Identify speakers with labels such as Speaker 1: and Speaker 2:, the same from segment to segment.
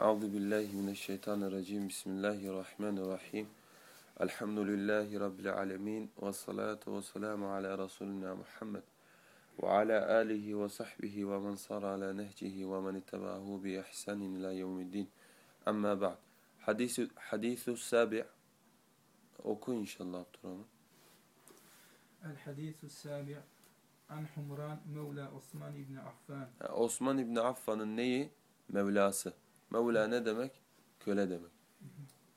Speaker 1: Euzu billahi mineşşeytanirracim. Bismillahirrahmanirrahim. Elhamdülillahi rabbil alamin ve salatu ve selamü ala resulina Muhammed ve ala alihi ve sahbihi ve men sara ala nehcihi ve men ittabahu bi ihsanin ila yevmiddin. Amma ba'd. Hadisu hadisu sabi' oku inşallah Abdurrahman.
Speaker 2: El hadisu sabi' an Humran Mevla Osman İbni
Speaker 1: Affan. Osman İbni Affan'ın neyi? Mevlası. Mevla ne demek? Köle demek.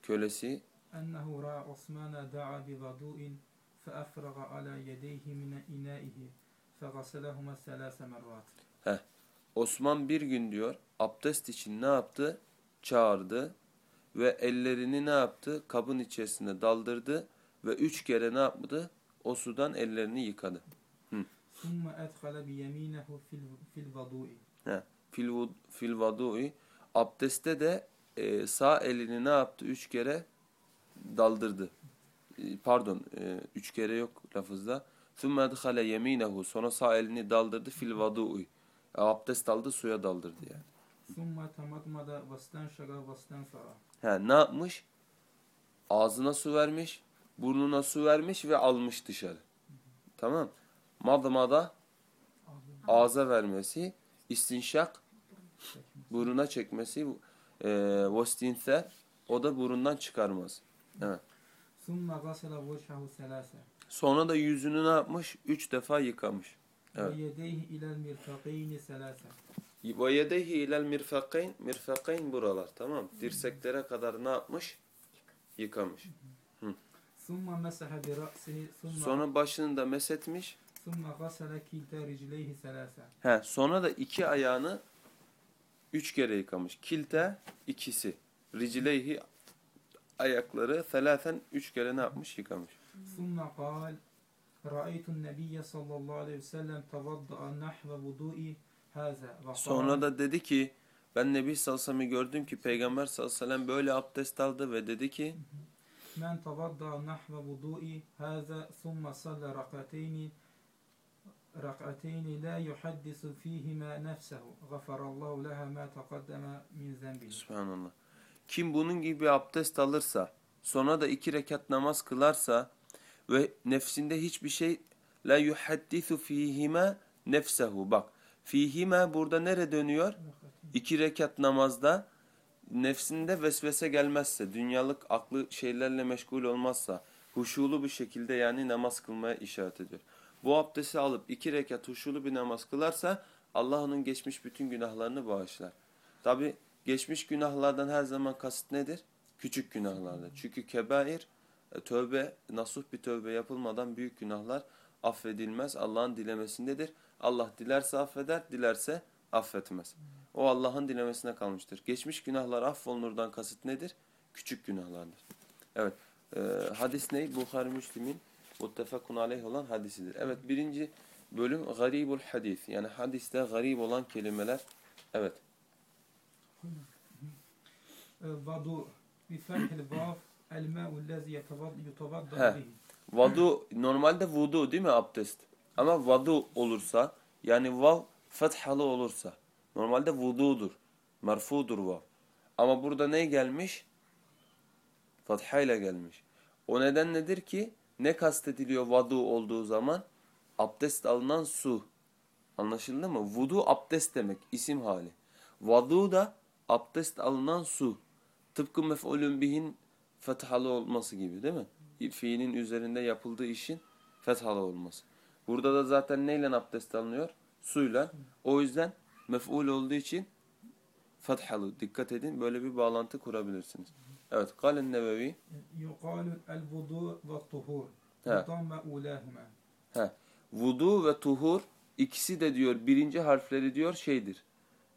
Speaker 1: Kölesi
Speaker 2: ennehu ra Osman'a da'a bi vadu'in feafraga ala yedeyhi mine inaihi fegaselehuma selase merrat. Heh.
Speaker 1: Osman bir gün diyor abdest için ne yaptı? Çağırdı ve ellerini ne yaptı? Kabın içerisine daldırdı ve üç kere ne yapmadı? O sudan ellerini yıkadı.
Speaker 2: Sümme edhale bi
Speaker 1: yeminehu fil vadu'i. Fil vadu'i abdestte de e, sağ elini ne yaptı? Üç kere daldırdı. E, pardon, e, üç kere yok lafızda. ثُمَّ اَدْخَلَ يَم۪ينَهُ Sonra sağ elini daldırdı. Fil vadu'i. Abdest aldı, suya daldırdı yani.
Speaker 2: ثم تمضمض واستنشق واستنثر
Speaker 1: He, ne yapmış? Ağzına su vermiş, burnuna su vermiş ve almış dışarı. Tamam. Madmada ağza vermesi, istinşak buruna çekmesi e, o da burundan çıkarmaz. Evet. Sonra da yüzünü ne yapmış? Üç defa yıkamış. Evet. Ve yedeyhi ilel mirfakayn. Mirfakayn buralar tamam. Dirseklere kadar ne yapmış? Yıkamış. Sonra başını da mesetmiş. He, sonra da iki ayağını Üç kere yıkamış. Kilte ikisi. Ricileyhi ayakları selasen üç kere ne yapmış? Yıkamış.
Speaker 2: Sümme kal Ra'eytun nebiyye sallallahu aleyhi ve sellem tavadda'a nahve vudu'i.
Speaker 1: Sonra da dedi ki ben Nebi sallallahu gördüm ki Peygamber sallallahu aleyhi ve sellem böyle abdest aldı ve dedi ki
Speaker 2: Men tavadda'a nahve vudu'i haza sümme salle rakateyni rak'ateyni la yuhaddisu fihima nefsehu. Gafarallahu leha ma taqaddama min zembihi.
Speaker 1: Subhanallah. Kim bunun gibi abdest alırsa, sonra da iki rekat namaz kılarsa ve nefsinde hiçbir şey la yuhaddisu fihima nefsehu. Bak, fihima burada nere dönüyor? İki rekat namazda nefsinde vesvese gelmezse, dünyalık aklı şeylerle meşgul olmazsa, huşulu bir şekilde yani namaz kılmaya işaret ediyor. Bu abdesti alıp iki rekat huşulu bir namaz kılarsa Allah onun geçmiş bütün günahlarını bağışlar. Tabi geçmiş günahlardan her zaman kasıt nedir? Küçük günahlardır. Çünkü kebair, e, tövbe, nasuh bir tövbe yapılmadan büyük günahlar affedilmez. Allah'ın dilemesindedir. Allah dilerse affeder, dilerse affetmez. O Allah'ın dilemesine kalmıştır. Geçmiş günahlar affolunurdan kasıt nedir? Küçük günahlardır. Evet. E, hadis ne? Bukhari Müslim'in muttefakun aleyh olan hadisidir. Evet birinci bölüm garibul hadis. Yani hadiste garip olan kelimeler. Evet.
Speaker 2: Ee, vadu bifethil vav el
Speaker 1: me'ullezi
Speaker 2: yutavadda
Speaker 1: Vadu normalde vudu değil mi abdest? Ama vadu olursa yani vav fethalı olursa normalde vududur. Merfudur vav. Ama burada ne gelmiş? Fatha ile gelmiş. O neden nedir ki? Ne kastediliyor vadu olduğu zaman? Abdest alınan su. Anlaşıldı mı? Vudu abdest demek. isim hali. Vadu da abdest alınan su. Tıpkı mef'ulün bihin fethalı olması gibi değil mi? Fiilin üzerinde yapıldığı işin fethalı olması. Burada da zaten neyle abdest alınıyor? Suyla. O yüzden mef'ul olduğu için fethalı. Dikkat edin böyle bir bağlantı kurabilirsiniz. Evet. Kalen nevevi.
Speaker 2: Yukalu el vudu
Speaker 1: ve
Speaker 2: tuhur. Tutammeu lehme.
Speaker 1: He. Vudu ve tuhur ikisi de diyor birinci harfleri diyor şeydir.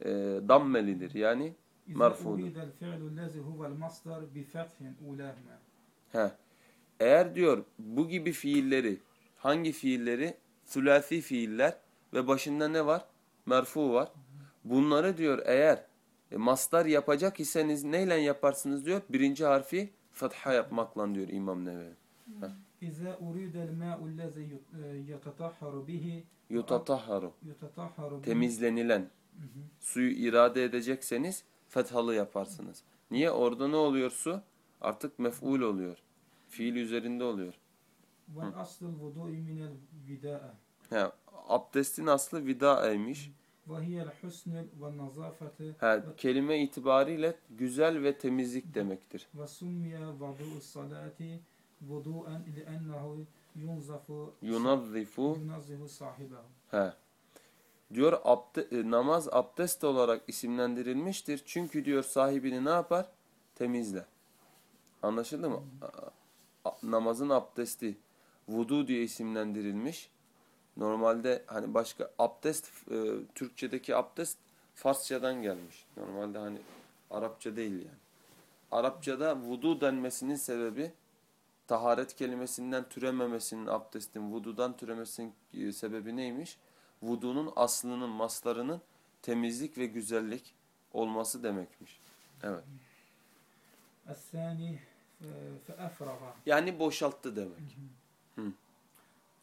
Speaker 1: E, dammelidir. Yani
Speaker 2: merfudur.
Speaker 1: He. Eğer diyor bu gibi fiilleri hangi fiilleri? Sülasi fiiller ve başında ne var? Merfu var. Bunları diyor eğer e, mastar yapacak iseniz neyle yaparsınız diyor. Birinci harfi fetha yapmakla diyor İmam Nevevi.
Speaker 2: İze uridel ma'u lezi yetatahharu bihi
Speaker 1: yutatahharu.
Speaker 2: Temizlenilen hı
Speaker 1: hı. suyu irade edecekseniz fethalı yaparsınız. Niye? Orada ne oluyor su? Artık mef'ul oluyor. Fiil üzerinde oluyor.
Speaker 2: Vel aslı vudu'i minel
Speaker 1: vida'a. Abdestin aslı vida'ymış.
Speaker 2: Vahiyel husnül ve
Speaker 1: nazafeti. Ha, kelime itibariyle güzel ve temizlik demektir.
Speaker 2: Ve summiye vadu'u salati vudu'en li'ennehu yunzafu
Speaker 1: yunazzifu
Speaker 2: yunazzifu sahibehu.
Speaker 1: Ha. Diyor abde, e, namaz abdest olarak isimlendirilmiştir. Çünkü diyor sahibini ne yapar? Temizler. Anlaşıldı mı? Hı. Namazın abdesti vudu diye isimlendirilmiş. Normalde hani başka abdest e, Türkçedeki abdest Farsçadan gelmiş. Normalde hani Arapça değil yani. Arapçada vudu denmesinin sebebi taharet kelimesinden türememesinin abdestin vududan türemesinin e, sebebi neymiş? Vudunun aslının, maslarının temizlik ve güzellik olması demekmiş. Evet. Yani boşalttı demek.
Speaker 2: Hı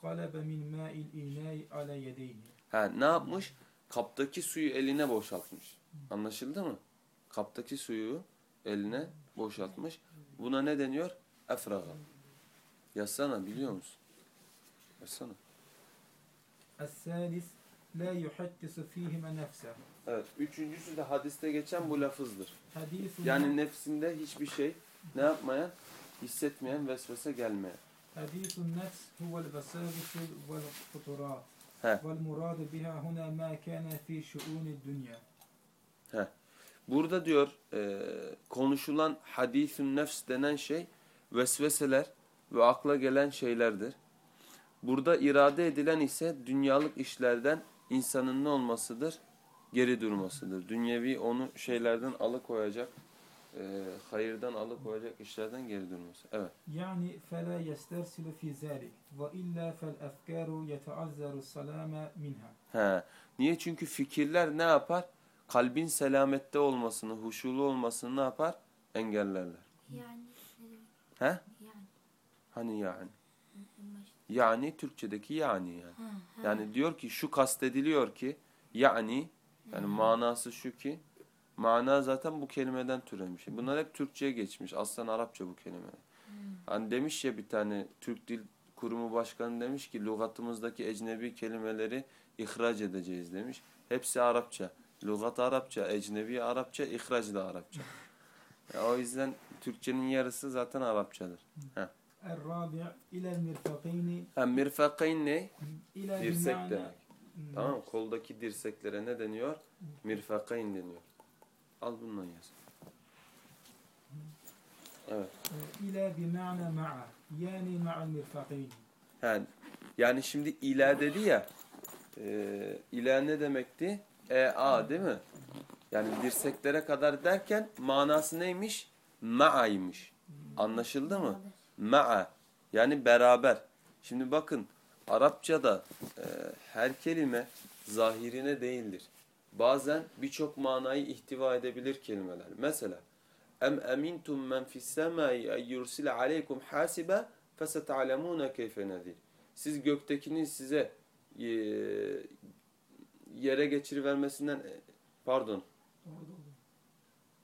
Speaker 2: galebe min ma'il inay ala yedeyhi.
Speaker 1: Ha ne yapmış? Kaptaki suyu eline boşaltmış. Anlaşıldı mı? Kaptaki suyu eline boşaltmış. Buna ne deniyor? Efraga. Yazsana biliyor musun? Yazsana.
Speaker 2: Es-salis la yuhaddisu fihime nefse.
Speaker 1: Evet. Üçüncüsü de hadiste geçen bu lafızdır.
Speaker 2: Hadisinde...
Speaker 1: Yani nefsinde hiçbir şey ne yapmayan, hissetmeyen, vesvese gelmeyen.
Speaker 2: حديث النفس هو الوساوس والخطرات
Speaker 1: He.
Speaker 2: والمراد بها هنا ما كان في شؤون الدنيا
Speaker 1: Burada diyor e, konuşulan hadisün nefs denen şey vesveseler ve akla gelen şeylerdir. Burada irade edilen ise dünyalık işlerden insanın ne olmasıdır? Geri durmasıdır. Dünyevi onu şeylerden alıkoyacak, e, hayırdan alıkoyacak işlerden geri durması. Evet.
Speaker 2: Yani fela yestersilu fi zalik ve illa fel efkaru yeteazzaru selame minha.
Speaker 1: He. Niye? Çünkü fikirler ne yapar? Kalbin selamette olmasını, huşulu olmasını ne yapar? Engellerler.
Speaker 3: Yani.
Speaker 1: He?
Speaker 3: Yani.
Speaker 1: Hani yani. Yani Türkçedeki yani yani.
Speaker 3: Ha, ha.
Speaker 1: Yani diyor ki şu kastediliyor ki yani yani manası şu ki mana zaten bu kelimeden türemiş. Bunlar hep Türkçe'ye geçmiş. Aslen Arapça bu kelimeler. Hani demiş ya bir tane Türk Dil Kurumu Başkanı demiş ki lügatımızdaki ecnebi kelimeleri ihraç edeceğiz demiş. Hepsi Arapça. Lügat Arapça, ecnebi Arapça, ihraç da Arapça. Ya o yüzden Türkçenin yarısı zaten Arapçadır.
Speaker 2: الرابع إلى المرفقين
Speaker 1: Ha, mirfakayn ne?
Speaker 2: إلى
Speaker 1: Dirsek
Speaker 2: بمعنى
Speaker 1: demek. Tamam mı? Koldaki dirseklere ne deniyor? Mirfakayn deniyor. Al bundan yaz. Evet.
Speaker 2: Ee, ila bi ma'na. Yani ma'al
Speaker 1: mirfaqayn. Yani, şimdi ila dedi ya. E, ila ne demekti? E, a değil mi? Yani dirseklere kadar derken manası neymiş? Ma'aymış. Anlaşıldı mı? Ma'a. Yani beraber. Şimdi bakın Arapçada e, her kelime zahirine değildir. Bazen birçok manayı ihtiva edebilir kelimeler. Mesela em emintum men fis semai en yursile aleykum hasiba feseta'lemune keyfe nedir. Siz göktekinin size e, yere geçirivermesinden e, pardon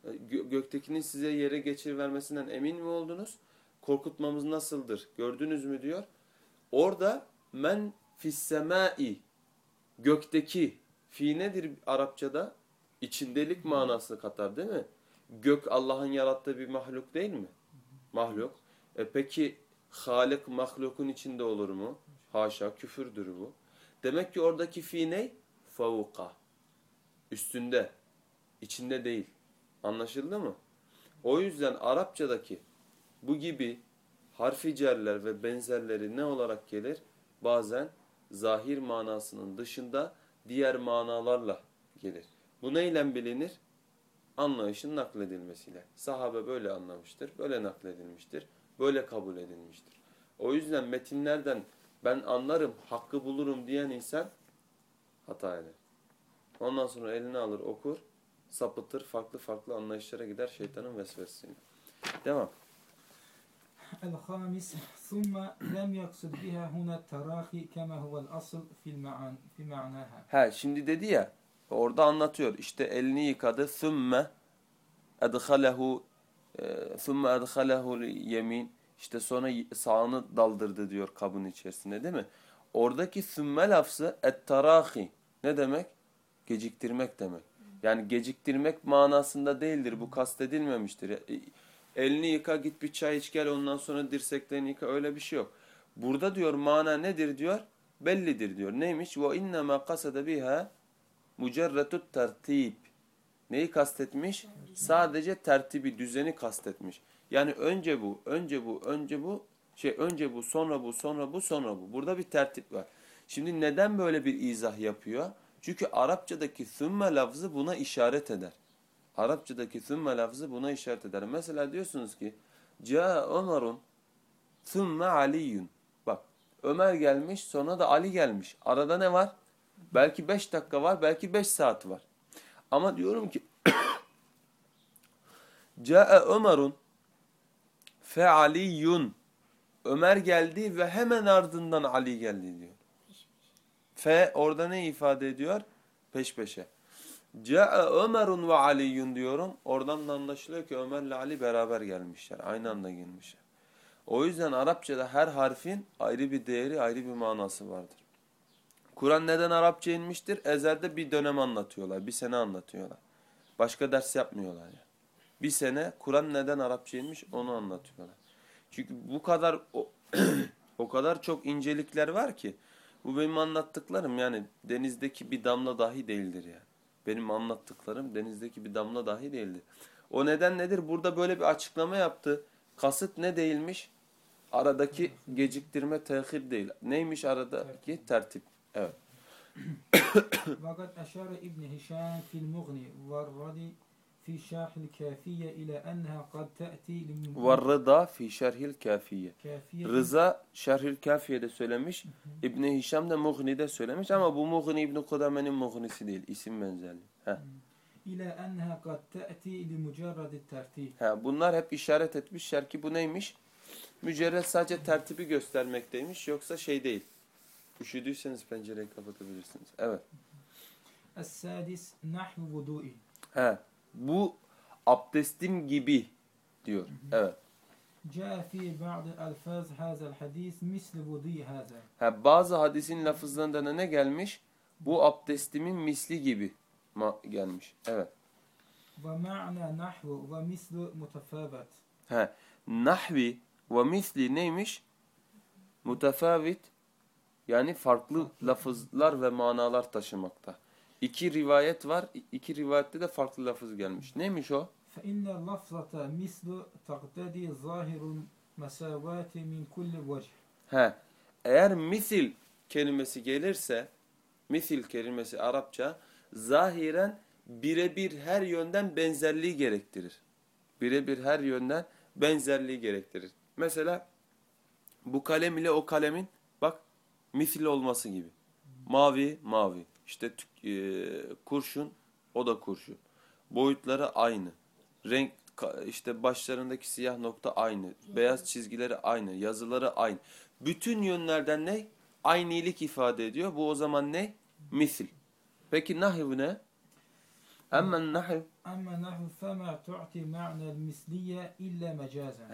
Speaker 1: gö- göktekinin size yere geçirivermesinden emin mi oldunuz? Korkutmamız nasıldır? Gördünüz mü diyor. Orada men fissemai gökteki fi nedir Arapçada? İçindelik manası katar değil mi? Gök Allah'ın yarattığı bir mahluk değil mi? Mahluk. E peki Halik mahlukun içinde olur mu? Haşa küfürdür bu. Demek ki oradaki fi ne? Favuka. Üstünde. içinde değil. Anlaşıldı mı? O yüzden Arapçadaki bu gibi harfi cerler ve benzerleri ne olarak gelir? Bazen zahir manasının dışında diğer manalarla gelir. Bu neyle bilinir? Anlayışın nakledilmesiyle. Sahabe böyle anlamıştır, böyle nakledilmiştir. böyle kabul edilmiştir. O yüzden metinlerden ben anlarım, hakkı bulurum diyen insan hata eder. Ondan sonra elini alır, okur, sapıtır, farklı farklı anlayışlara gider şeytanın vesvesesiyle. Devam.
Speaker 2: الخامس ثم لم يقصد بها هنا التراخي كما هو الأصل في المعان في معناها
Speaker 1: He şimdi dedi ya orada anlatıyor. İşte elini yıkadı. Sümme edhalehu e, sümme edhalehu yemin işte sonra sağını daldırdı diyor kabın içerisine değil mi? Oradaki sümme lafzı et-tarahi ne demek? Geciktirmek demek. Yani geciktirmek manasında değildir. Bu kastedilmemiştir. Elini yıka git bir çay iç gel ondan sonra dirseklerini yıka öyle bir şey yok. Burada diyor mana nedir diyor? Bellidir diyor. Neymiş? Ve innema kasede biha mucerretut tertib. Neyi kastetmiş? Sadece tertibi, düzeni kastetmiş. Yani önce bu, önce bu, önce bu, şey önce bu, sonra bu, sonra bu, sonra bu. Burada bir tertip var. Şimdi neden böyle bir izah yapıyor? Çünkü Arapçadaki sümme lafzı buna işaret eder. Arapçadaki sümme lafzı buna işaret eder. Mesela diyorsunuz ki Ca Ömer'un sümme Aliyyun. Bak Ömer gelmiş sonra da Ali gelmiş. Arada ne var? Belki 5 dakika var, belki 5 saat var. Ama diyorum ki Ca Ömer'un fe Aliyyun. Ömer geldi ve hemen ardından Ali geldi diyor. Fe orada ne ifade ediyor? Peş peşe. Ca'a Ömerun ve Aliyyun diyorum. Oradan da anlaşılıyor ki Ömer'le Ali beraber gelmişler. Aynı anda gelmişler. O yüzden Arapçada her harfin ayrı bir değeri, ayrı bir manası vardır. Kur'an neden Arapça inmiştir? Ezelde bir dönem anlatıyorlar. Bir sene anlatıyorlar. Başka ders yapmıyorlar ya. Bir sene Kur'an neden Arapça inmiş onu anlatıyorlar. Çünkü bu kadar o, o kadar çok incelikler var ki bu benim anlattıklarım yani denizdeki bir damla dahi değildir yani. Benim anlattıklarım denizdeki bir damla dahi değildi. O neden nedir? Burada böyle bir açıklama yaptı. Kasıt ne değilmiş? Aradaki geciktirme tehir değil. Neymiş aradaki tertip? Evet.
Speaker 2: Vakat eşare İbni Hişam fil muğni var radi في شرح الكافية إلى أنها قد تأتي
Speaker 1: Varrıda fi şerhil kafiye.
Speaker 2: كافية
Speaker 1: Rıza Şerhül Kafiye'de söylemiş. İbni Hişam da Mughni'de söylemiş ama bu Mughni İbni Kudame'nin Mughni'si değil. isim benzerliği. Heh.
Speaker 2: إلى أنها قد تأتي لمجرد الترتيب
Speaker 1: He, bunlar hep işaret etmişler ki bu neymiş? Mücerret sadece tertibi göstermekteymiş yoksa şey değil. Üşüdüyseniz pencereyi kapatabilirsiniz. Evet.
Speaker 2: السادس نحو وضوئي
Speaker 1: He, bu abdestim gibi diyor. Evet.
Speaker 2: جاء في بعض ألفاظ هذا الحديث مثل وضوء هذا
Speaker 1: He, bazı hadisin lafızlarında da ne gelmiş? Bu abdestimin misli gibi ma- gelmiş. Evet.
Speaker 2: ومعنى نحو ومثل متفاوت
Speaker 1: He, nahvi ve misli neymiş? Mutefavit yani farklı lafızlar ve manalar taşımakta. İki rivayet var. İki rivayette de farklı lafız gelmiş. Neymiş o?
Speaker 2: فإن اللفظة مثل تقتضي ظاهر المساواة من كل وجه
Speaker 1: He, eğer misil kelimesi gelirse, misil kelimesi Arapça, zahiren birebir her yönden benzerliği gerektirir. Birebir her yönden benzerliği gerektirir. Mesela bu kalem ile o kalemin bak misil olması gibi. Mavi, mavi. İşte e, kurşun o da kurşun. Boyutları aynı. Renk işte başlarındaki siyah nokta aynı. Beyaz çizgileri aynı. Yazıları aynı. Bütün yönlerden ne? Aynilik ifade ediyor. Bu o zaman ne? Misil. Peki nahiv ne? Emmen nahiv.
Speaker 2: Emmen nahiv fema tu'ti ma'nel misliye illa
Speaker 1: mecazen.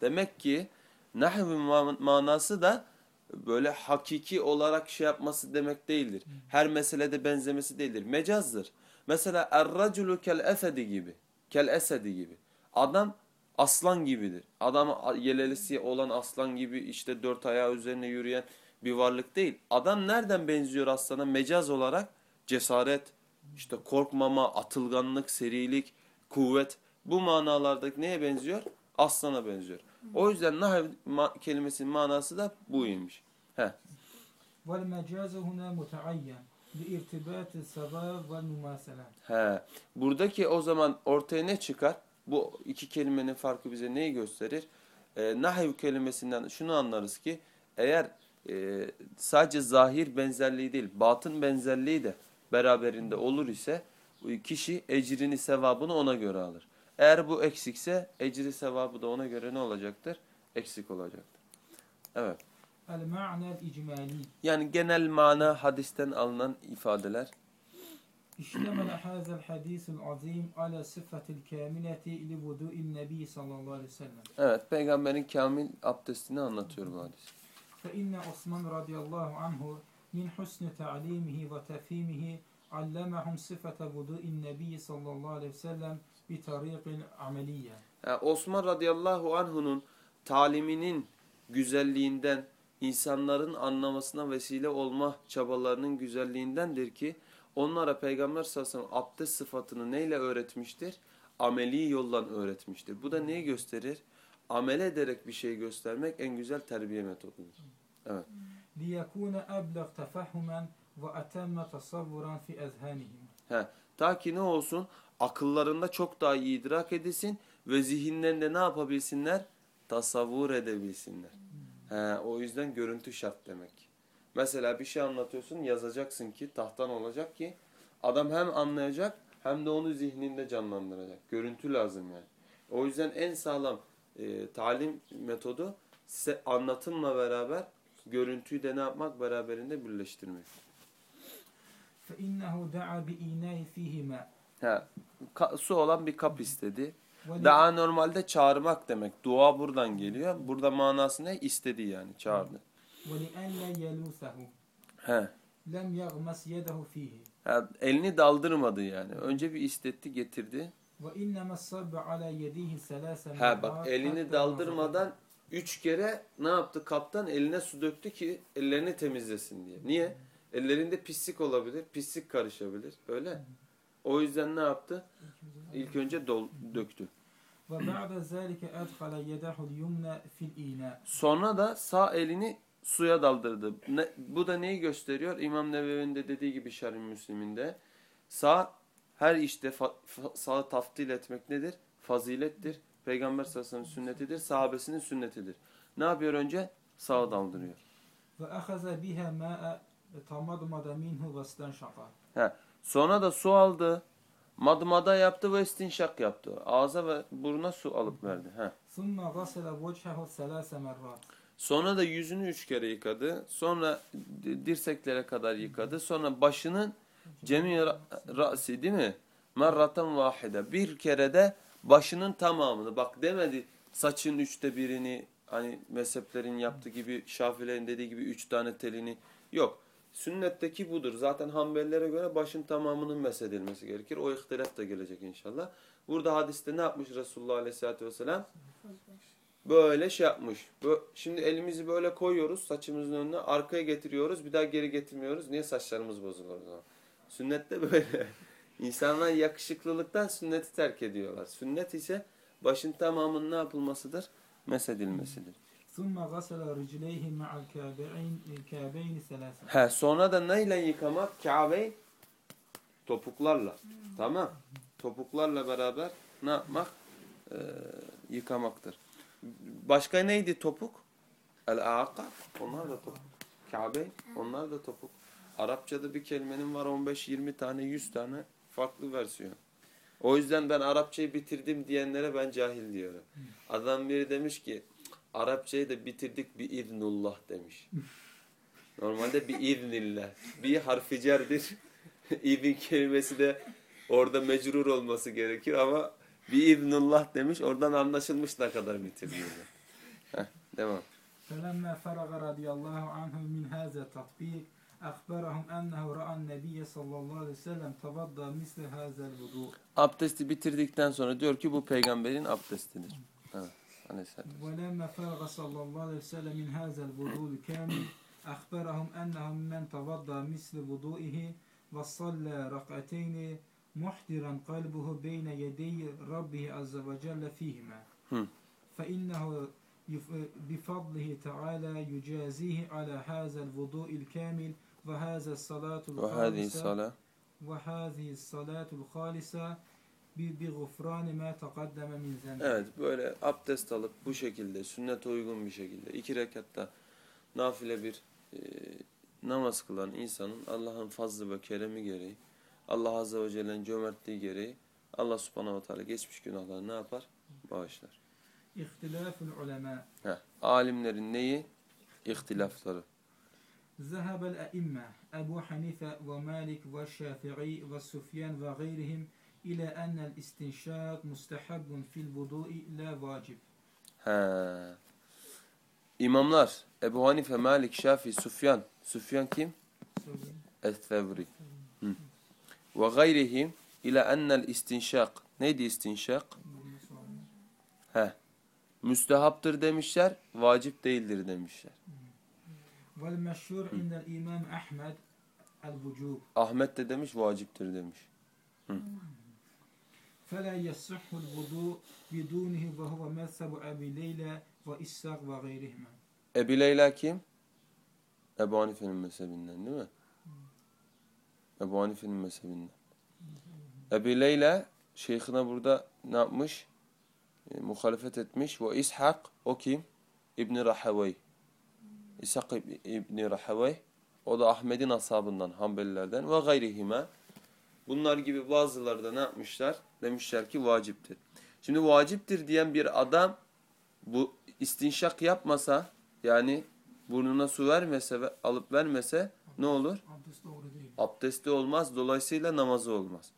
Speaker 1: Demek ki nahivin manası da böyle hakiki olarak şey yapması demek değildir. Her meselede benzemesi değildir. Mecazdır. Mesela er-raculu kel esedi gibi. Kel esedi gibi. Adam aslan gibidir. Adam yelelisi olan aslan gibi işte dört ayağı üzerine yürüyen bir varlık değil. Adam nereden benziyor aslana? Mecaz olarak cesaret, işte korkmama, atılganlık, serilik, kuvvet. Bu manalardaki neye benziyor? Aslana benziyor. O yüzden nahav ma kelimesinin manası da buymuş.
Speaker 2: Heh. Vel mecazu huna mutaayyen ve.
Speaker 1: He. Buradaki o zaman ortaya ne çıkar? Bu iki kelimenin farkı bize neyi gösterir? Ee, e, nahiv kelimesinden şunu anlarız ki eğer e, sadece zahir benzerliği değil, batın benzerliği de beraberinde olur ise kişi ecrini, sevabını ona göre alır. Eğer bu eksikse ecri sevabı da ona göre ne olacaktır? Eksik olacaktır. Evet. Yani genel mana hadisten alınan ifadeler.
Speaker 2: İştemel hazel hadisul azim ala sıfatil kamileti li vudu'in nebi sallallahu aleyhi ve sellem.
Speaker 1: Evet, peygamberin kamil abdestini anlatıyor bu hadis.
Speaker 2: Fe inne Osman radıyallahu anhu min husni ta'limihi ve tefhimihi allemahum sıfete vudu'in nebi sallallahu aleyhi ve sellem وسلم بطريق عملية
Speaker 1: Yani Osman radıyallahu anh'unun taliminin güzelliğinden, insanların anlamasına vesile olma çabalarının güzelliğindendir ki onlara Peygamber sallallahu aleyhi ve sellem abdest sıfatını neyle öğretmiştir? Ameli yoldan öğretmiştir. Bu da neyi gösterir? Amel ederek bir şey göstermek en güzel terbiye metodudur. Evet.
Speaker 2: ليكون أبلغ تفهما وأتم تصورا في أذهانهم
Speaker 1: He, ta ki ne olsun? Akıllarında çok daha iyi idrak edilsin ve zihinlerinde ne yapabilsinler? Tasavvur edebilsinler. He, o yüzden görüntü şart demek. Mesela bir şey anlatıyorsun yazacaksın ki tahtan olacak ki adam hem anlayacak hem de onu zihninde canlandıracak. Görüntü lazım yani. O yüzden en sağlam e, talim metodu size anlatımla beraber görüntüyü de ne yapmak beraberinde birleştirmek.
Speaker 2: فإنه دعا بإيناء فيه ماء
Speaker 1: He. Ka- su olan bir kap istedi. Daha normalde çağırmak demek. Dua buradan geliyor. Burada manası ne? İstedi yani çağırdı. He.
Speaker 2: Lem yagmas yedehu
Speaker 1: fihi. Elini daldırmadı yani. Önce bir istetti getirdi. Ha bak elini daldırmadan üç kere ne yaptı? Kaptan eline su döktü ki ellerini temizlesin diye. Niye? Ellerinde pislik olabilir, pislik karışabilir. Öyle. O yüzden ne yaptı? İlk önce dol, döktü. Sonra da sağ elini suya daldırdı. Ne, bu da neyi gösteriyor? İmam Nevevi'nin de dediği gibi Şerif Müslim'inde sağ her işte fa, fa, sağı taftil etmek nedir? Fazilettir. Peygamber sallallahu aleyhi sünnetidir. Sahabesinin sünnetidir. Ne yapıyor önce? Sağa daldırıyor.
Speaker 2: Ve ahaza biha ma'a tamadmada minhu vastanşaka.
Speaker 1: He. Sonra da su aldı. Madmada yaptı ve istinşak yaptı. Ağza ve buruna su alıp verdi.
Speaker 2: Heh.
Speaker 1: Sonra da yüzünü üç kere yıkadı. Sonra dirseklere kadar yıkadı. Sonra başının cemi ra'si değil mi? Merraten vahide. Bir kere de başının tamamını. Bak demedi saçın üçte birini hani mezheplerin yaptığı gibi şafilerin dediği gibi üç tane telini. Yok. Sünnetteki budur. Zaten Hanbelilere göre başın tamamının mesedilmesi gerekir. O ihtilaf da gelecek inşallah. Burada hadiste ne yapmış Resulullah Aleyhisselatü Vesselam? Böyle şey yapmış. Şimdi elimizi böyle koyuyoruz saçımızın önüne. Arkaya getiriyoruz. Bir daha geri getirmiyoruz. Niye saçlarımız bozulur o zaman? Sünnette böyle. İnsanlar yakışıklılıktan sünneti terk ediyorlar. Sünnet ise başın tamamının ne yapılmasıdır? Mesedilmesidir. He, sonra da neyle yıkamak? Kâbeyn topuklarla. Tamam. Topuklarla beraber ne yapmak? Ee, yıkamaktır. Başka neydi topuk? El-aaka. Onlar da topuk. Kâbeyn. Onlar da topuk. Arapçada bir kelimenin var 15-20 tane 100 tane farklı versiyon. O yüzden ben Arapçayı bitirdim diyenlere ben cahil diyorum. Adam biri demiş ki Arapçayı da bitirdik bir iznullah demiş. Normalde bir iznillah. Bir harfi cerdir. İzin kelimesi de orada mecrur olması gerekir ama bir iznullah demiş. Oradan anlaşılmış ne kadar bitirdiğini. Heh, devam.
Speaker 2: فلما فرغ رضي الله عنه من هذا التطبيق أخبرهم أنه رأى النبي صلى الله عليه وسلم توضأ مثل هذا الوضوء
Speaker 1: Abdesti bitirdikten sonra diyor ki bu peygamberin abdestidir. Evet. Aleyhisselam.
Speaker 2: ولما فرغ صلى الله عليه وسلم من هذا الوضوء الكامل أخبرهم أنه من توضأ مثل وضوئه وصلى ركعتين محضرا قلبه بين يدي ربه عز وجل فيهما. فإنه بفضله تعالى يجازيه على هذا الوضوء الكامل وهذا الصلاة الخالصة
Speaker 1: salah.
Speaker 2: وهذه الصلاة الخالصة bi gufrani ma taqaddeme min.
Speaker 1: Evet böyle abdest alıp bu şekilde sünnete uygun bir şekilde iki rekatta nafile bir e, namaz kılan insanın Allah'ın fazlı ve keremi gereği Allah Azze ve Celle'nin cömertliği gereği Allah subhanahu teala geçmiş günahları ne yapar? Bağışlar.
Speaker 2: İhtilaful ulema.
Speaker 1: Heh, alimlerin neyi? İhtilafları.
Speaker 2: Zehebel e'imme Ebu Hanife ve Malik ve Şafi'i ve Sufyan ve gayrihim ile enel istinşak mustahabbun fil vudu'i la vacib.
Speaker 1: He. İmamlar Ebu Hanife, Malik, Şafi, Sufyan. Sufyan kim? Es-Sevri. Ve gayrihim ile enel istinşak. Neydi istinşak? He. Müstehaptır demişler, vacip değildir demişler.
Speaker 2: Vel meşhur indel İmam Ahmed el-vucub.
Speaker 1: Ahmet de demiş, vaciptir demiş. Hı.
Speaker 2: فلا يصح الوضوء بدونه وهو مذهب أبي ليلى وإسحاق وغيرهما
Speaker 1: Ebi Leyla kim? Ebu Hanife'nin mezhebinden değil mi? Ebu Hanife'nin mezhebinden. Ebi Leyla şeyhine burada ne yapmış? E, muhalefet etmiş. Ve İshak o kim? İbni Rahavey. İshak İb- İbni Rahavey. O da Ahmet'in ashabından, Hanbelilerden ve gayrihime. Bunlar gibi bazıları da ne yapmışlar? Demişler ki vaciptir. Şimdi vaciptir diyen bir adam bu istinşak yapmasa yani burnuna su vermese ve alıp vermese ne olur?
Speaker 2: Abdest doğru değil.
Speaker 1: Abdesti olmaz. Dolayısıyla namazı olmaz.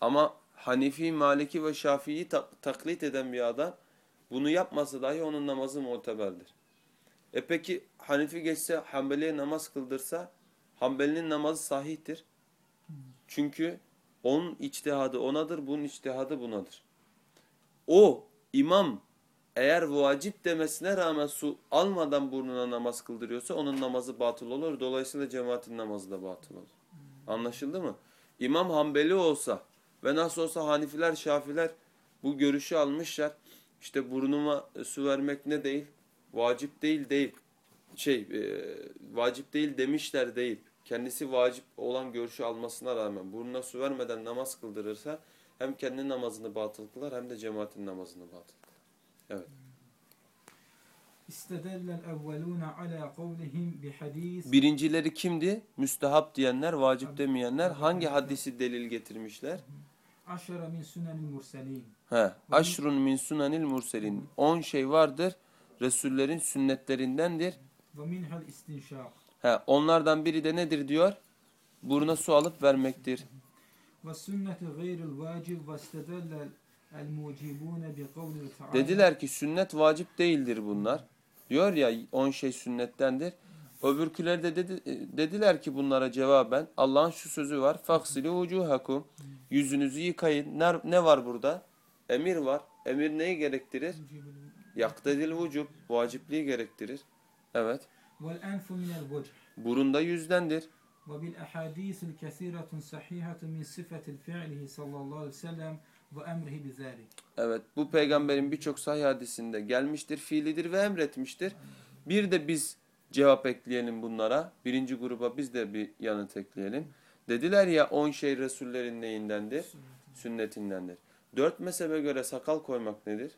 Speaker 1: Ama Hanifi, Maliki ve Şafii'yi ta- taklit eden bir adam bunu yapmasa dahi onun namazı muteberdir. E peki Hanifi geçse Hanbeli'ye namaz kıldırsa Hanbeli'nin namazı sahihtir. Çünkü onun içtihadı onadır, bunun içtihadı bunadır. O imam eğer vacip demesine rağmen su almadan burnuna namaz kıldırıyorsa onun namazı batıl olur. Dolayısıyla cemaatin namazı da batıl olur. Anlaşıldı mı? İmam Hanbeli olsa ve nasıl olsa Hanifiler, Şafiler bu görüşü almışlar. İşte burnuma su vermek ne değil? Vacip değil değil. Şey, e, vacip değil demişler değil kendisi vacip olan görüşü almasına rağmen burnuna su vermeden namaz kıldırırsa hem kendi namazını batıl kılar hem de cemaatin namazını batıl kılar. Evet. Birincileri kimdi? Müstehap diyenler, vacip demeyenler. Hangi hadisi delil getirmişler?
Speaker 2: Aşra min sunanil murselin.
Speaker 1: He. Aşrun min sunanil murselin. On şey vardır. Resullerin sünnetlerindendir.
Speaker 2: Ve minhal istinşak.
Speaker 1: He, onlardan biri de nedir diyor? Buruna su alıp vermektir. Dediler ki sünnet vacip değildir bunlar. Diyor ya on şey sünnettendir. Öbürküleri de dedi, dediler ki bunlara cevaben Allah'ın şu sözü var. Faksili ucuhakum. Yüzünüzü yıkayın. Ne, ne var burada? Emir var. Emir neyi gerektirir? Yaktedil vücub. Vacipliği gerektirir. Evet.
Speaker 2: والأنف من الوجه
Speaker 1: Burunda yüzdendir.
Speaker 2: وبالأحاديث الكثيرة صحيحة من صفة فعله صلى الله عليه وسلم وأمره بذلك
Speaker 1: Evet bu peygamberin birçok sahih hadisinde gelmiştir, fiilidir ve emretmiştir. Bir de biz cevap ekleyelim bunlara. Birinci gruba biz de bir yanıt ekleyelim. Dediler ya on şey Resullerin neyindendir? Sünnetindendir. Dört mezhebe göre sakal koymak nedir?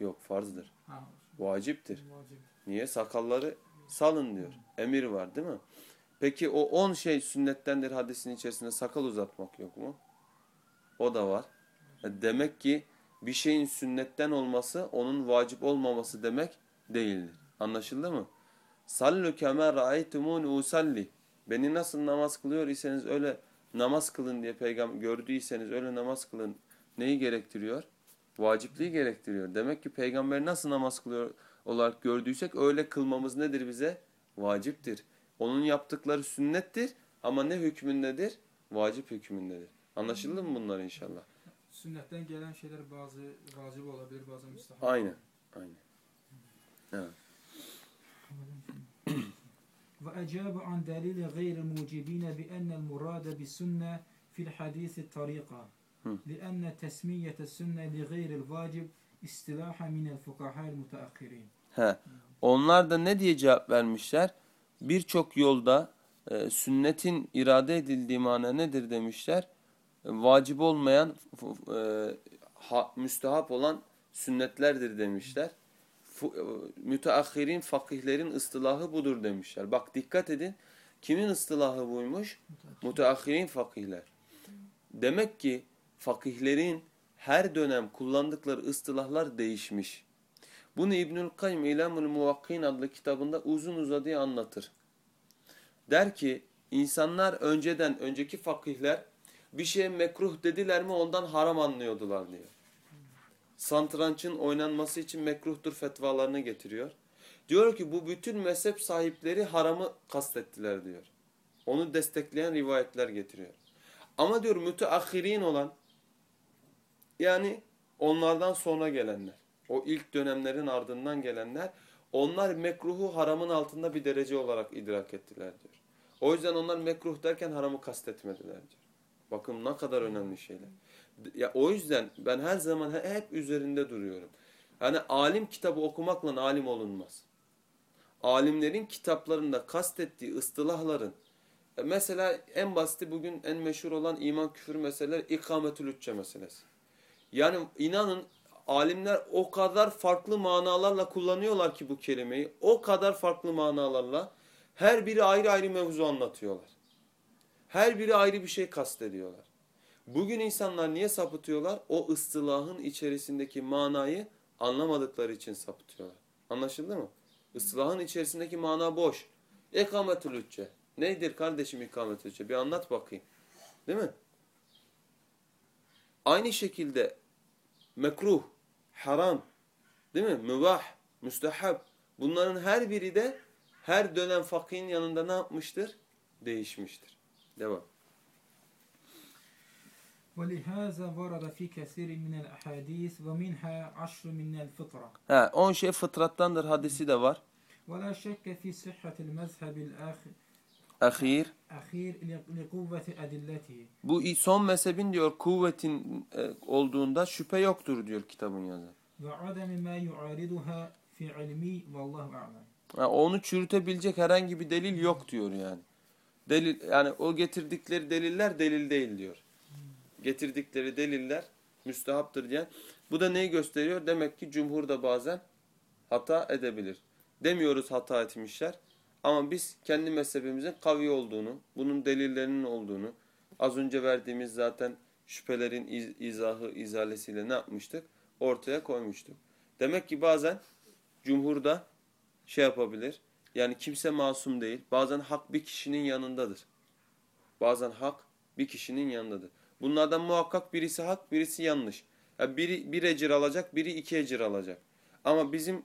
Speaker 1: Yok farzdır.
Speaker 2: Ha,
Speaker 1: Vaciptir. Niye? Sakalları salın diyor. Emir var değil mi? Peki o on şey sünnettendir hadisinin içerisinde sakal uzatmak yok mu? O da var. E Demek ki bir şeyin sünnetten olması onun vacip olmaması demek değildir. Anlaşıldı mı? Sallu kema ra'aytumun usalli. Beni nasıl namaz kılıyor iseniz öyle namaz kılın diye peygamber gördüyseniz öyle namaz kılın. Neyi gerektiriyor? Vacipliği gerektiriyor. Demek ki peygamber nasıl namaz kılıyor olarak gördüysek öyle kılmamız nedir bize? Vaciptir. Onun yaptıkları sünnettir ama ne hükmündedir? Vacip hükmündedir. Anlaşıldı mı bunlar inşallah?
Speaker 2: Sünnetten gelen şeyler bazı vacip olabilir, bazı müstahap.
Speaker 1: Aynen. Aynen. Evet.
Speaker 2: وأجاب عن دليل غير الموجبين بأن المراد بالسنة في الحديث الطريقة
Speaker 1: م.
Speaker 2: لأن تسمية السنة لغير الواجب استلاحا من الفقهاء المتأخرين
Speaker 1: He. Onlar da ne diye cevap vermişler? Birçok yolda e, sünnetin irade edildiği mana nedir demişler? E, vacip olmayan e, ha, müstehap olan sünnetlerdir demişler. E, Müteahhirin fakihlerin ıstılahı budur demişler. Bak dikkat edin. Kimin ıstılahı buymuş? Müteahhirin fakihler. Demek ki fakihlerin her dönem kullandıkları ıstılahlar değişmiş. Bunu İbnül Kayyum İlamul Muvakkin adlı kitabında uzun uzadıya anlatır. Der ki insanlar önceden önceki fakihler bir şeye mekruh dediler mi ondan haram anlıyordular diyor. Santrançın oynanması için mekruhtur fetvalarını getiriyor. Diyor ki bu bütün mezhep sahipleri haramı kastettiler diyor. Onu destekleyen rivayetler getiriyor. Ama diyor müteahhirin olan yani onlardan sonra gelenler. O ilk dönemlerin ardından gelenler onlar mekruhu haramın altında bir derece olarak idrak ettiler diyor. O yüzden onlar mekruh derken haramı kastetmediler diyor. Bakın ne kadar önemli şeyler. Ya o yüzden ben her zaman he- hep üzerinde duruyorum. Yani alim kitabı okumakla alim olunmaz. Alimlerin kitaplarında kastettiği ıstılahların e, mesela en basiti bugün en meşhur olan iman küfür meseleleri ikametül hücce meselesi. Yani inanın alimler o kadar farklı manalarla kullanıyorlar ki bu kelimeyi. O kadar farklı manalarla her biri ayrı ayrı mevzu anlatıyorlar. Her biri ayrı bir şey kastediyorlar. Bugün insanlar niye sapıtıyorlar? O ıstılahın içerisindeki manayı anlamadıkları için sapıtıyorlar. Anlaşıldı mı? Istılahın içerisindeki mana boş. İkametül hücce. Nedir kardeşim ikametül hücce? Bir anlat bakayım. Değil mi? Aynı şekilde mekruh, haram, değil mi? Mübah, müstehab. Bunların her biri de her dönem fakihin yanında ne yapmıştır? Değişmiştir. Devam.
Speaker 2: ولهذا ورد في كثير من الأحاديث ومنها عشر من الفطرة
Speaker 1: Ha, on şey fıtrattandır hadisi de var.
Speaker 2: ولا شك في صحة المذهب الآخر
Speaker 1: Ahir.
Speaker 2: Ahir li kuvveti adilletihi.
Speaker 1: Bu son mezhebin diyor kuvvetin e, olduğunda şüphe yoktur diyor kitabın yazarı.
Speaker 2: Ve ademi ma yuariduha fi ilmi vallahu
Speaker 1: a'lam. Yani onu çürütebilecek herhangi bir delil yok diyor yani. Delil yani o getirdikleri deliller delil değil diyor. Getirdikleri deliller müstehaptır diyen. Bu da neyi gösteriyor? Demek ki cumhur da bazen hata edebilir. Demiyoruz hata etmişler. Ama biz kendi mezhebimizin kavi olduğunu, bunun delillerinin olduğunu, az önce verdiğimiz zaten şüphelerin iz- izahı, izalesiyle ne yapmıştık? Ortaya koymuştuk. Demek ki bazen cumhurda şey yapabilir. Yani kimse masum değil. Bazen hak bir kişinin yanındadır. Bazen hak bir kişinin yanındadır. Bunlardan muhakkak birisi hak, birisi yanlış. Yani biri bir ecir alacak, biri iki ecir alacak. Ama bizim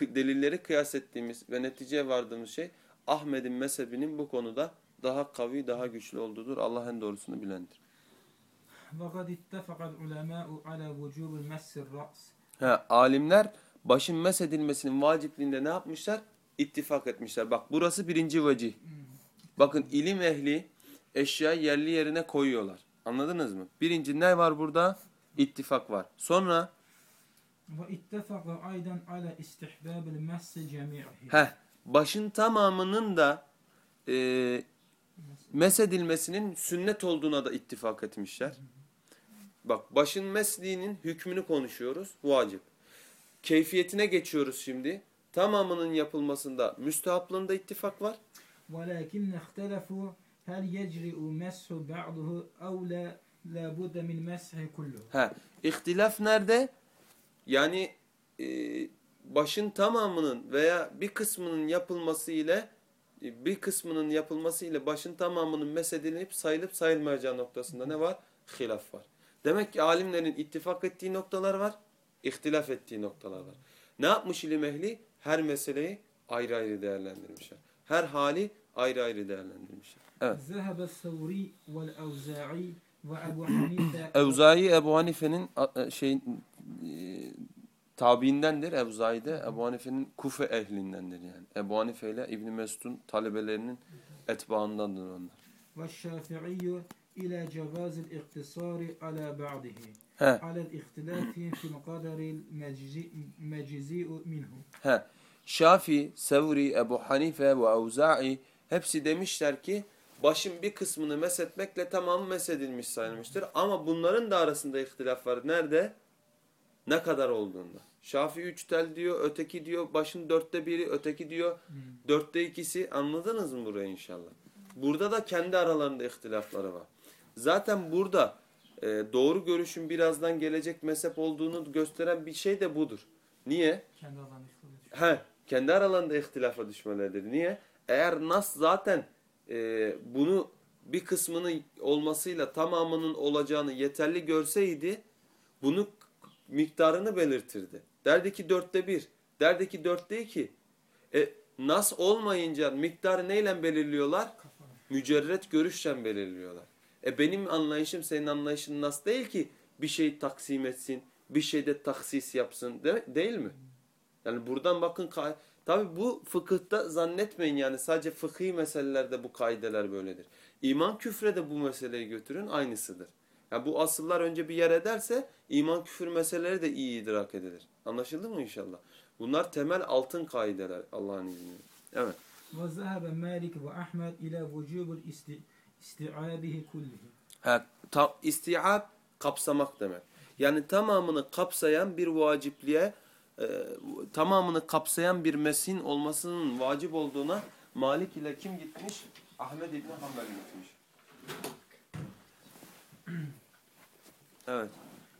Speaker 1: delilleri kıyas ettiğimiz ve neticeye vardığımız şey Ahmet'in mezhebinin bu konuda daha kavi, daha güçlü olduğudur. Allah en doğrusunu bilendir.
Speaker 2: وقد اتفق العلماء على وجوب مس الرأس
Speaker 1: Ha, alimler başın mesedilmesinin vacipliğinde ne yapmışlar? İttifak etmişler. Bak burası birinci vecih. Bakın ilim ehli eşyayı yerli yerine koyuyorlar. Anladınız mı? Birinci ne var burada? İttifak var. Sonra
Speaker 2: واتفق أيضا على استحباب المس جميعه
Speaker 1: heh, başın tamamının da e, mesedilmesinin sünnet olduğuna da ittifak etmişler. Bak başın mesliğinin hükmünü konuşuyoruz. Vacip. Keyfiyetine geçiyoruz şimdi. Tamamının yapılmasında müstehaplığında ittifak var.
Speaker 2: ولكن اختلفوا هل يجرئ مسح بعضه أو لا لا بد من مسح كله
Speaker 1: He, ihtilaf nerede? Yani e, başın tamamının veya bir kısmının yapılması ile e, bir kısmının yapılması ile başın tamamının mesedilip sayılıp sayılmayacağı noktasında ne var? Hilaf var. Demek ki alimlerin ittifak ettiği noktalar var, ihtilaf ettiği noktalar var. Ne yapmış ilim ehli? Her meseleyi ayrı ayrı değerlendirmişler. Her hali ayrı ayrı değerlendirmişler. Evet.
Speaker 2: Zehebe
Speaker 1: Evza'i Ebu Hanife'nin şey e, tabiindendir Ebu Zahide. Ebu Hanife'nin Kufe ehlindendir yani. Ebu Hanife ile İbn Mesud'un talebelerinin etbaındandır onlar.
Speaker 2: Ve Şafii'yi ila cevazil iktisari ala
Speaker 1: ba'dihi.
Speaker 2: He. Alel ihtilafi fil kaderil mecizi'u minhu.
Speaker 1: He. Şafi, Sevri, Ebu Hanife ve Evza'i hepsi demişler ki başın bir kısmını mesetmekle tamamı mesedilmiş sayılmıştır. Ama bunların da arasında ihtilaf var. Nerede? Ne kadar olduğunda. Şafii üç tel diyor, öteki diyor başın dörtte biri, öteki diyor dörtte ikisi. Anladınız mı burayı inşallah? Burada da kendi aralarında ihtilafları var. Zaten burada e, doğru görüşün birazdan gelecek mezhep olduğunu gösteren bir şey de budur. Niye?
Speaker 2: Kendi ifade ediyor.
Speaker 1: He, kendi aralarında ihtilafa düşmeleridir. Niye? Eğer Nas zaten e, bunu bir kısmının olmasıyla tamamının olacağını yeterli görseydi bunu miktarını belirtirdi. Derdi ki dörtte bir, derdi ki dörtte iki. E, Nas olmayınca miktarı neyle belirliyorlar? Mücerret görüşle belirliyorlar. E benim anlayışım senin anlayışın Nas değil ki bir şey taksim etsin, bir şeyde taksis yapsın de, değil mi? Yani buradan bakın tabi bu fıkıhta zannetmeyin yani sadece fıkhi meselelerde bu kaideler böyledir. İman küfre de bu meseleyi götürün aynısıdır. Yani bu asıllar önce bir yer ederse iman küfür meseleleri de iyi idrak edilir. Anlaşıldı mı inşallah? Bunlar temel altın kaideler Allah'ın izniyle. Evet.
Speaker 2: وذهب مالك وأحمد إلى وجوب الاست- استيعابه كله
Speaker 1: Ha, ta, istiab kapsamak demek. Yani tamamını kapsayan bir vacipliğe e, tamamını kapsayan bir mesin olmasının vacip olduğuna Malik ile kim gitmiş? Ahmed İbni Hanbel gitmiş. Evet.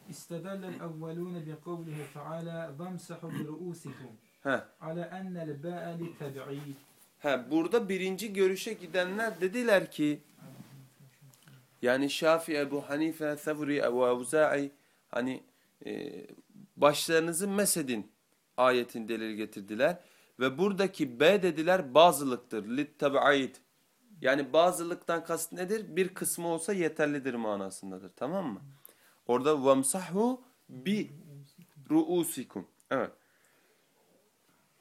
Speaker 2: İstedellen evvelûne bi kavlihi feala vemsahu bi ru'usikum.
Speaker 1: He.
Speaker 2: Ala ennel ba'e li teb'id.
Speaker 1: He, burada birinci görüşe gidenler dediler ki yani Şafii, Ebu Hanife, Sevri, Ebu Avza'i hani e, başlarınızı mesedin ayetin delil getirdiler. Ve buradaki B dediler bazılıktır. Littab'id. Yani bazılıktan kast nedir? Bir kısmı olsa yeterlidir manasındadır. Tamam mı? Orada vemsahu bi ruusikum. Evet.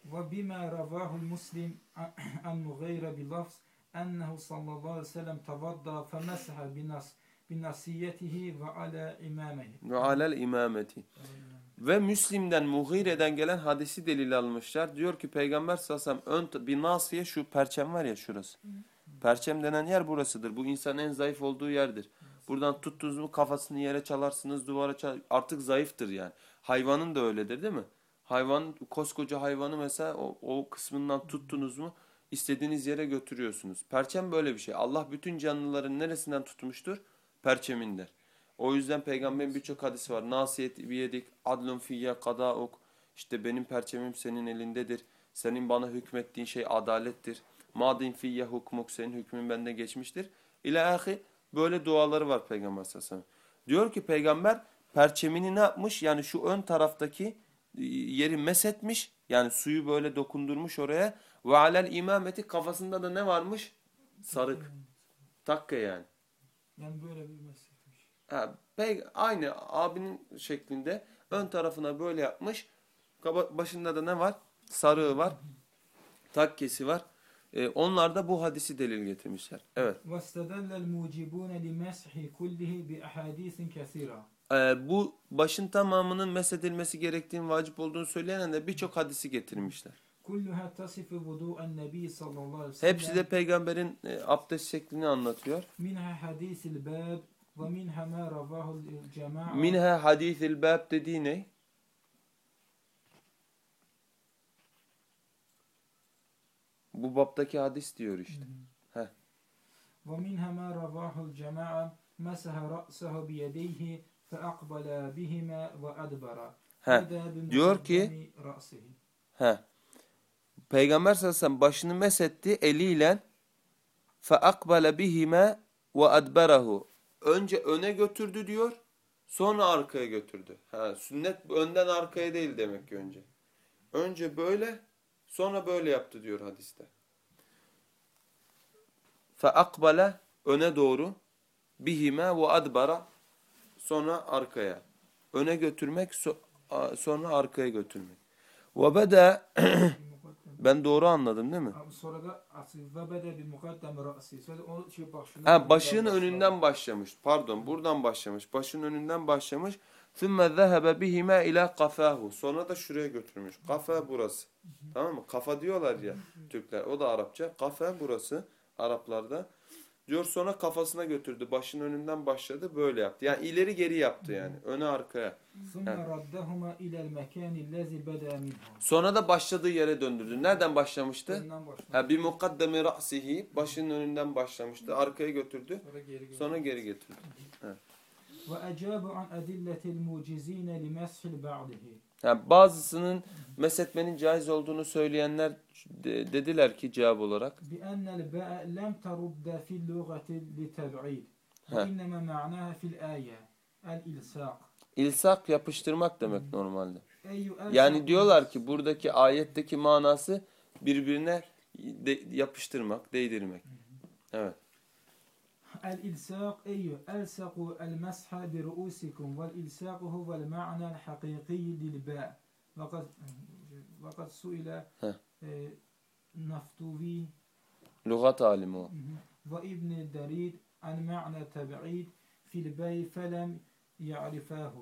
Speaker 2: Ve bima ravahu muslim an mughayra bi lafz ennehu sallallahu aleyhi ve sellem tavadda femesaha bi nas bi nasiyetihi
Speaker 1: ve ala imameti. Ve ala imameti. Ve Müslim'den Mughire'den gelen hadisi delil almışlar. Diyor ki Peygamber sallallahu aleyhi ön bir nasiye şu perçem var ya şurası. Perçem denen yer burasıdır. Bu insanın en zayıf olduğu yerdir. Hı. Buradan tuttunuz mu kafasını yere çalarsınız, duvara çal Artık zayıftır yani. Hayvanın da öyledir değil mi? Hayvan, koskoca hayvanı mesela o, o kısmından tuttunuz mu istediğiniz yere götürüyorsunuz. Perçem böyle bir şey. Allah bütün canlıların neresinden tutmuştur? Perçemindir. O yüzden peygamberin birçok hadisi var. Nasiyet biyedik, adlun fiyye kadauk. İşte benim perçemim senin elindedir. Senin bana hükmettiğin şey adalettir. Madin fiyye hukmuk senin hükmün bende geçmiştir. İlahi böyle duaları var peygamber sallallahu aleyhi ve sellem. Diyor ki peygamber perçemini ne yapmış? Yani şu ön taraftaki e, yeri mesetmiş. Yani suyu böyle dokundurmuş oraya. Ve alel imameti kafasında da ne varmış? Sarık. Takke yani.
Speaker 2: Yani böyle bir meslekmiş.
Speaker 1: Ha, pey- aynı abinin şeklinde ön tarafına böyle yapmış. Başında da ne var? Sarığı var. Takkesi var. Ee, onlar da bu hadisi delil getirmişler. Evet.
Speaker 2: واستدل الموجبون لمسح كله بأحاديث كثيرة
Speaker 1: Ee, bu başın tamamının mesedilmesi gerektiğini vacip olduğunu söyleyen de birçok hadisi getirmişler.
Speaker 2: كلها تصف وضوء النبي صلى الله عليه وسلم
Speaker 1: Hepsi de peygamberin e, abdest şeklini anlatıyor.
Speaker 2: منها حديث الباب ومنها ما رواه الجماعة
Speaker 1: Minha hadisil bab dediği ne? Bu baptaki hadis diyor işte.
Speaker 2: ومنها ما رواه الجماعة مسح رأسه بيديه فأقبل بهما وأدبر
Speaker 1: He.
Speaker 2: إذا
Speaker 1: diyor ki-
Speaker 2: بمقدم رأسه
Speaker 1: He. Peygamber sallallahu aleyhi ve sellem başını mesetti eliyle fe akbale bihime ve adberahu. Önce öne götürdü diyor. Sonra arkaya götürdü. Ha, sünnet önden arkaya değil demek ki önce. Önce böyle sonra böyle yaptı diyor hadiste. Akbale öne doğru bihime ve adbara sonra arkaya. Öne götürmek sonra arkaya götürmek. Ve beda ben doğru anladım değil mi?
Speaker 2: Abi Sonra da asıl ve bede bir mukaddem ra'si. Sonra o şey başına
Speaker 1: Ha başının önünden başlamış. Pardon buradan başlamış. Başın önünden başlamış. ثُمَّ ذَهَبَ بِهِمَا ila kafahu. Sonra da şuraya götürmüş. Kafa burası. Tamam mı? Kafa diyorlar ya Türkler. O da Arapça. Kafa burası Araplarda. Diyor sonra kafasına götürdü. Başın önünden başladı böyle yaptı. Yani ileri geri yaptı yani. Öne arkaya.
Speaker 2: ثم ردهما إلى المكان الذي بدأ منه
Speaker 1: Sonra da başladığı yere döndürdü. Nereden başlamıştı?
Speaker 2: Önden başladı.
Speaker 1: Ha bir mukaddemi ra'sihi başının önünden başlamıştı. Arkaya götürdü.
Speaker 2: Sonra geri götürdü.
Speaker 1: Sonra Ve ecabu
Speaker 2: an edilletil mucizine li meshil ba'dihi.
Speaker 1: Yani bazısının meshetmenin caiz olduğunu söyleyenler dediler ki cevap olarak.
Speaker 2: Bi ennel ba'a lem terudde fil lugati
Speaker 1: li
Speaker 2: teb'id. İnneme ma'naha fil ayye.
Speaker 1: El ilsak. İlsak yapıştırmak demek
Speaker 2: hmm. normalde.
Speaker 1: Yani diyorlar ki buradaki ayetteki manası birbirine de, yapıştırmak, değdirmek. Hmm. Evet.
Speaker 2: الإلصاق أي ألصقوا المسح برؤوسكم والإلصاق هو المعنى الحقيقي للباء وقد وقد سئل
Speaker 1: ها.
Speaker 2: آه، نفطوي
Speaker 1: Lügat alimi o.
Speaker 2: وابن دريد عن معنى تبعيد في الباء فلم يعرفاه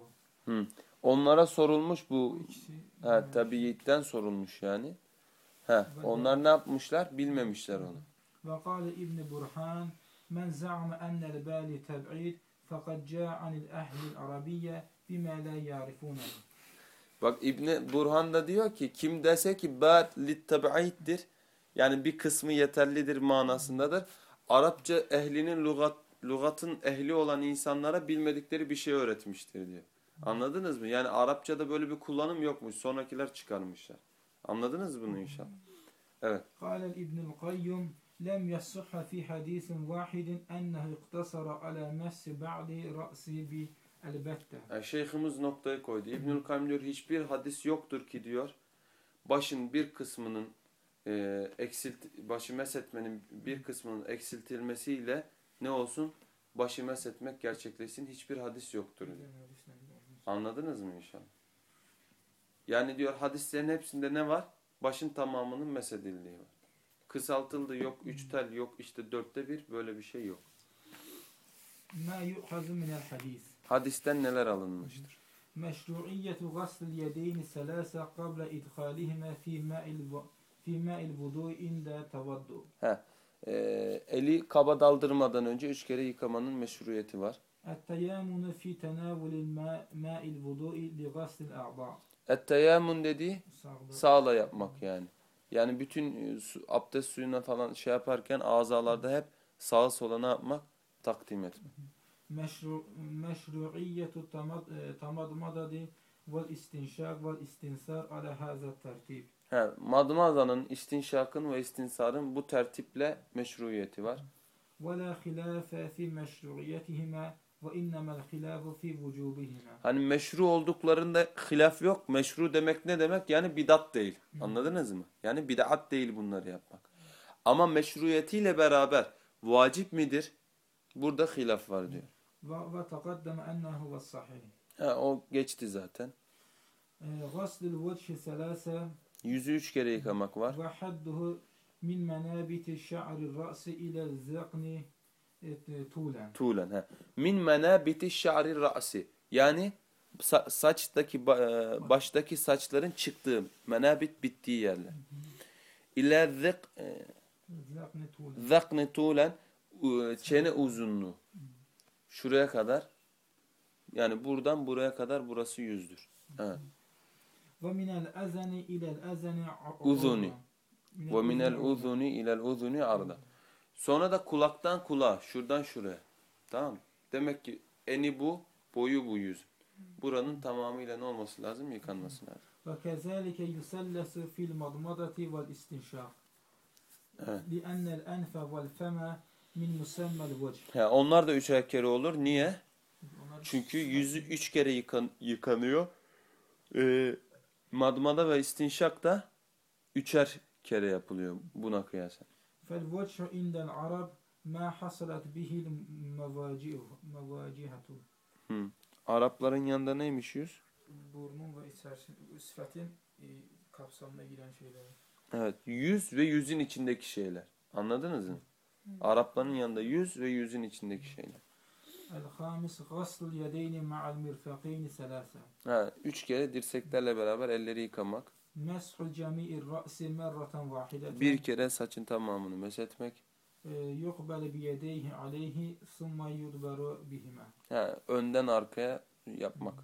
Speaker 1: Hı. Onlara sorulmuş bu
Speaker 2: Bu ikisi
Speaker 1: ha, tabiiyitten sorulmuş yani. Ha, onlar ne yapmışlar? Bilmemişler onu.
Speaker 2: وقال ابن برهان من men za'ama ennel bali teb'id fakat ca'anil ehlil arabiyye bime la yarifûne.
Speaker 1: Bak İbni Burhan da diyor ki kim dese ki bal lit teb'iddir yani bir kısmı yeterlidir manasındadır. Arapça ehlinin lugat, lugatın ehli olan insanlara bilmedikleri bir şey öğretmiştir diyor. Anladınız mı? Yani Arapçada böyle bir kullanım yokmuş. Sonrakiler çıkarmışlar. Anladınız bunu inşallah? Evet.
Speaker 2: Kâlel İbnül Kayyum lem yassuhha fi hadisin vahidin ennehu iktasara ala messi ba'di ra'si bi.
Speaker 1: Yani şeyhimiz noktaya koydu. İbnül Kayyum diyor hiçbir hadis yoktur ki diyor başın bir kısmının e, eksilt başı meshetmenin bir kısmının eksiltilmesiyle ne olsun? Başı meshetmek gerçekleşsin. Hiçbir hadis yoktur diyor. Anladınız mı inşallah? Yani diyor hadislerin hepsinde ne var? Başın tamamının meshedildiği var kısaltıldı yok üç hmm. tel yok işte dörtte bir böyle bir şey yok. Hadisten neler alınmıştır?
Speaker 2: Meşru'iyetu gasl yedeyni selasa qabla idhalihime fi ma'il fi ma'il vudu inda tavaddu.
Speaker 1: He. E, eli kaba daldırmadan önce üç kere yıkamanın meşruiyeti var.
Speaker 2: Et-teyamunu fi tenavulil ma'il vudu'i li gaslil a'da.
Speaker 1: Et-teyamun dediği sağla yapmak yani. Yani bütün e, su, abdest suyuna falan şey yaparken azalarda hep sağa sola ne yapmak? Takdim etmek.
Speaker 2: Meşru, meşruiyyetu tamad, e, tamadmadadi vel istinşak vel istinsar ala hazat tertib.
Speaker 1: He, madmazanın, istinşakın ve istinsarın bu tertiple meşruiyeti var.
Speaker 2: Ve la hilafe fi meşruiyetihime
Speaker 1: Hani meşru olduklarında hilaf yok. Meşru demek ne demek? Yani bidat değil. Anladınız mı? Yani bidat değil bunları yapmak. Ama meşruiyetiyle beraber vacip midir? Burada hilaf var diyor. Ve o geçti zaten.
Speaker 2: Ee,
Speaker 1: Yüzü üç kere yıkamak var.
Speaker 2: Ve min menabiti şa'ri ra'si ile zekni. E, tulen.
Speaker 1: Tulen. He. Min menabiti şa'ri ra'si. Yani sa saçtaki e, baştaki saçların çıktığı menabit bittiği yerler. İle zık e, zakne tulen çene uzunluğu. Şuraya kadar yani buradan buraya kadar burası yüzdür. Evet.
Speaker 2: Ve minel azani
Speaker 1: ilel
Speaker 2: azani uzuni.
Speaker 1: Ve minel uzuni ilel uzuni arda. Sonra da kulaktan kulağa, şuradan şuraya. Tamam mı? Demek ki eni bu, boyu bu yüz. Buranın tamamıyla ne olması lazım? Yıkanması lazım.
Speaker 2: وكذلك يثلث في المضمضة والاستنشاق
Speaker 1: Evet.
Speaker 2: لأن الأنف والفم من مسمى الوجه
Speaker 1: He, onlar da üçer kere olur. Niye?
Speaker 2: Onlar-
Speaker 1: Çünkü yüzü üç kere yıkan, yıkanıyor. Ee, madmada ve istinşak da üçer kere yapılıyor buna kıyasen.
Speaker 2: fel veçhu indel arab ma hasalat bihil
Speaker 1: mevacihatu. Arapların yanında neymiş yüz?
Speaker 2: Burnun ve içerisinde sıfatın e, kapsamına giren şeyler.
Speaker 1: Evet. Yüz ve yüzün içindeki şeyler. Anladınız mı? Hı. Arapların yanında yüz ve yüzün içindeki şeyler.
Speaker 2: El-hamis gasl yedeyni ma'al mirfakeyni selasa.
Speaker 1: Ha, üç kere dirseklerle beraber elleri yıkamak.
Speaker 2: Meshu cami'ir ra'si merraten vahideten.
Speaker 1: Bir kere saçın tamamını meshetmek.
Speaker 2: Ee, Yukbele biyedeyhi aleyhi summa yudberu bihime.
Speaker 1: Ha, önden arkaya yapmak.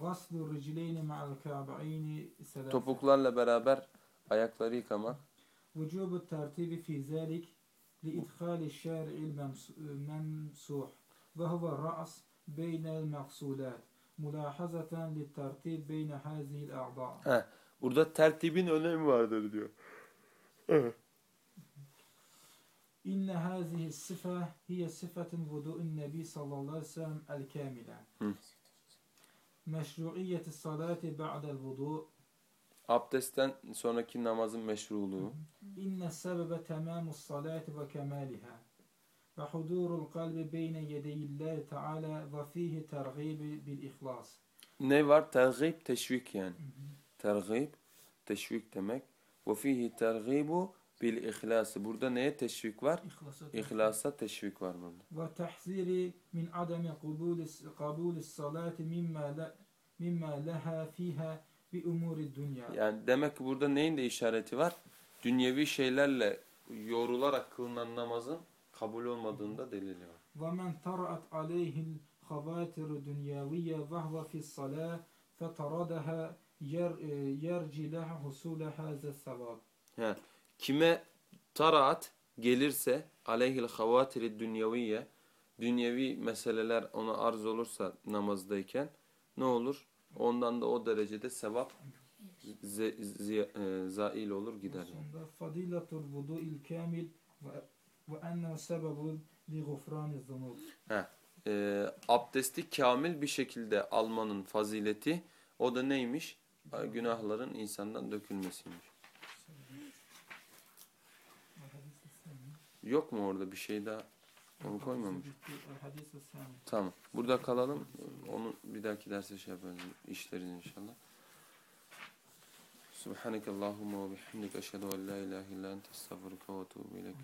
Speaker 2: Gaslu ricleyni ma'al ka'ba'eyni
Speaker 1: Topuklarla beraber ayakları yıkamak.
Speaker 2: Vücubu tertibi fi zalik li idhali şer'il memsuh. Ve huve ra's beynel meksulat. Mulahazaten li tertib beyne hazihil a'da.
Speaker 1: Burada tertibin önemi vardır diyor.
Speaker 2: İnne hazihi sıfa hiye sıfatun vudu'un nebi sallallahu aleyhi ve sellem el
Speaker 1: kamile.
Speaker 2: Meşruiyeti salati ba'del vudu.
Speaker 1: Abdestten sonraki namazın meşruluğu.
Speaker 2: İnne sebebe temamus salati ve kemaliha. Ve hudurul kalbi beyne yedeyillahi teala ve fihi tergibi bil ihlas.
Speaker 1: Ne var? Tergib, teşvik yani. Hı hı tergib, teşvik demek. Ve fihi tergibu bil ihlası. Burada neye teşvik var? İhlasa teşvik var burada.
Speaker 2: Ve tahziri min ademi kabulü salati mimma leha fiha bi umuri dünya.
Speaker 1: Yani demek ki burada neyin de işareti var? Dünyevi şeylerle yorularak kılınan namazın kabul olmadığında delili var.
Speaker 2: Ve men tarat aleyhil havatiru dünyaviye vehve fis salâ fetaradaha yer e, yerci leha husule haze sevab.
Speaker 1: He. Kime taraat gelirse aleyhil havatiri dünyeviye dünyevi meseleler ona arz olursa namazdayken ne olur? Ondan da o derecede sevap ze, zi, e, zail olur gider.
Speaker 2: Fadilatul vudu'il kamil ve ennehu sebebun li gufrani zunub.
Speaker 1: E, abdesti kamil bir şekilde almanın fazileti o da neymiş? günahların insandan dökülmesiymiş. Yok mu orada bir şey daha? Onu koymamış. Tamam. Burada kalalım. Onu bir dahaki derse şey yaparız. İşleriz inşallah. Subhaneke Allahumma ve bihamdik. Eşhedü en la ilahe illa ente estağfuruke ve etûbü ileyk.